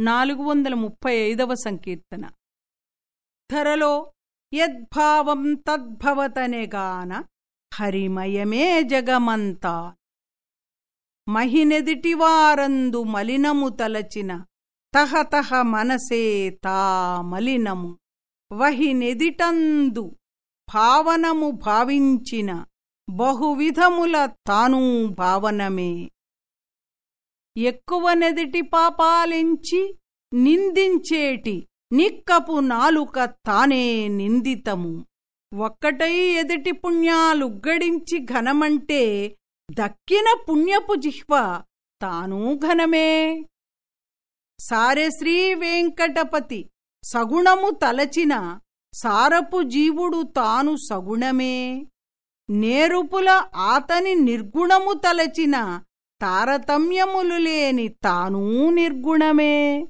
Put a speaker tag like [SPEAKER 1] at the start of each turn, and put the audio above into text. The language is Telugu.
[SPEAKER 1] నాలుగు వందల ముప్పై ఐదవ సంకీర్తన. ధరలో యద్భావం తద్భవతనెగాన హరిమయమే జగమంతా. మహినెదిటివారందు మలినము తలచిన తహతహ మనసే తా మలినము. వహినెదిటందు భావనము భావించిన బహువిధముల తానూ భావనమే. ఎక్కువ నెదిటి పాపాలించి నిందించేటి నిక్కపు నాలుక తానే నిందితము. ఒక్కటై ఎదుటి పుణ్యాలుగ్గడించి ఘనమంటే దక్కిన పుణ్యపు జిహ్వ తానూ ఘనమే. సారె శ్రీ వెంకటపతి సగుణము తలచిన సారపు జీవుడు తాను సగుణమే. నేరుపుల ఆతని నిర్గుణము తలచిన తారతమ్యములు లేని తానూ నిర్గుణమే.